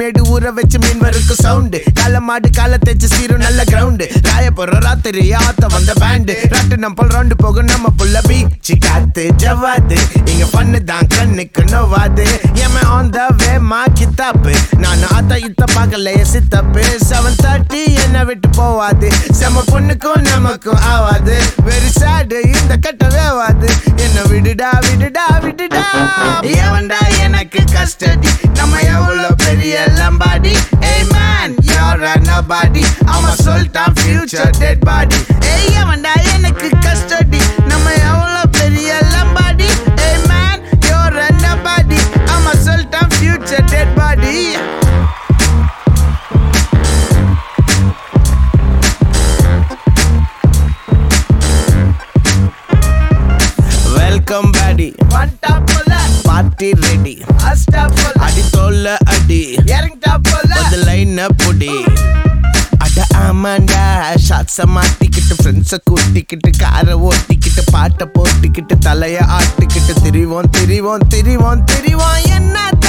மேடு ஊற வச்சு மின்வருக்கு சவுண்டு கால மாடு கால தேச்சு சீரும் நல்ல கிரவுண்டு ராய போற ராத்திரி ஆத்த வந்த பேண்டு ராட்டு நம்பல் ரவுண்டு போகும் நம்ம புள்ள பீச்சு காத்து ஜவாது இங்க பண்ணு தான் கண்ணுக்கு நோவாது ஏமே ஆன் த வே மா கித்தாப்பு நான் ஆத்த இத்த பார்க்கலையே சித்தப்பு. செவன் தேர்ட்டி என்ன விட்டு போவாது. செம பொண்ணுக்கும் நமக்கும் ஆவாது. வெரி சேடு இந்த கட்டவே ஆவாது என்ன விடுடா விடுடா விடுடா. எவன்டா எனக்கு கஸ்டடி. நம்ம எவ்வளவு பெரிய லம்பாடி ஏய் மேன் you're a nobody அவன் சொல்லிட்டான் future dead body ஏய் எவன்டா எனக்கு கஸ்டடி நம்ம எவ்வளவு பெரிய லம்பாடி ஏய் மேன் you're a nobody அவன் சொல்லிட்டான் future dead body welcome Bedi Party ready அடி தோல்ல அடி. அது லைன் புடி. அட ஆமாண்டா ஷாட்ஸ மாட்டிக்கிட்டு ஃப்ரெண்ட்ஸ கூட்டிக்கிட்டு காரை ஓட்டிக்கிட்டு பாட்டை போட்டிக்கிட்டு தலைய ஆட்டிக்கிட்டு திரிவோம் திரிவோம் திரிவோம் திரிவோம். என்னத்த?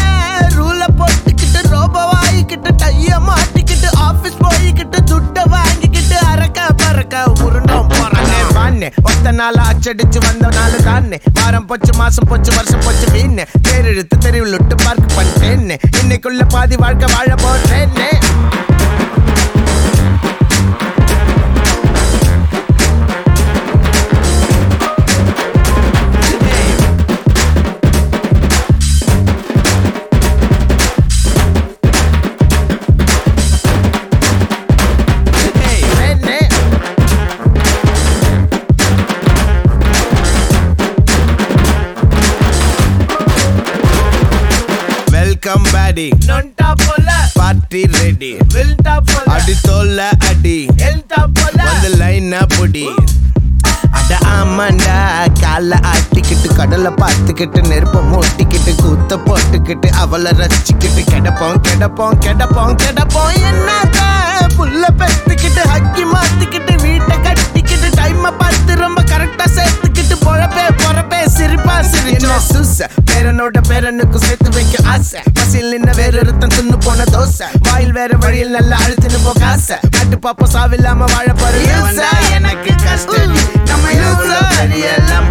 ரூல போட்டுக்கிட்டு ரோபோ வாங்கிக்கிட்டு டைய மாட்டிக்கிட்டு ஆபீஸ் போய்கிட்டு துட்ட வாங்கிக்கிட்டு அரக்க பறக்க உருண்டோம் போறானே வானே ஒத்த நாள் அச்சடிச்சு வந்த நாள் தானே வாரம் போச்சு மாசம் போச்சு வருஷம் போச்சு வீணே தேரெழுத்து தெருவில் விட்டு பார்க் பண்ணிட்டேன்னு இன்னைக்குள்ள பாதி வாழ்க்கை வாழ போட்டேன்னு வெல்கம் பேடி பார்ட்டி ரெடி அடி தோல்ல அடி. வந்து லைன் புடி. அட ஆமாண்டா கால ஆட்டிக்கிட்டு கடலை பார்த்துக்கிட்டு நெருப்ப மூட்டிக்கிட்டு கூத்த போட்டுக்கிட்டு அவளை ரசிச்சுக்கிட்டு கிடப்போம் கிடப்போம் கிடப்போம் கிடப்போம். என்னத புல்ல பெத்துக்கிட்டு ஹக்கி மாத்திக்கிட்டு வீட்டை அண்ணனுக்கும் சேர்த்து வைக்க ஆசை. பசியில் நின்ன வேற ஒருத்தன் துண்ணு போன தோசை. வாயில் வேற வழியில் நல்லா அழுத்துன்னு போக ஆசை கட்டு பாப்பா சாவில்லாம வாழ பாரு எனக்கு கஷ்டம். நம்ம எல்லாம்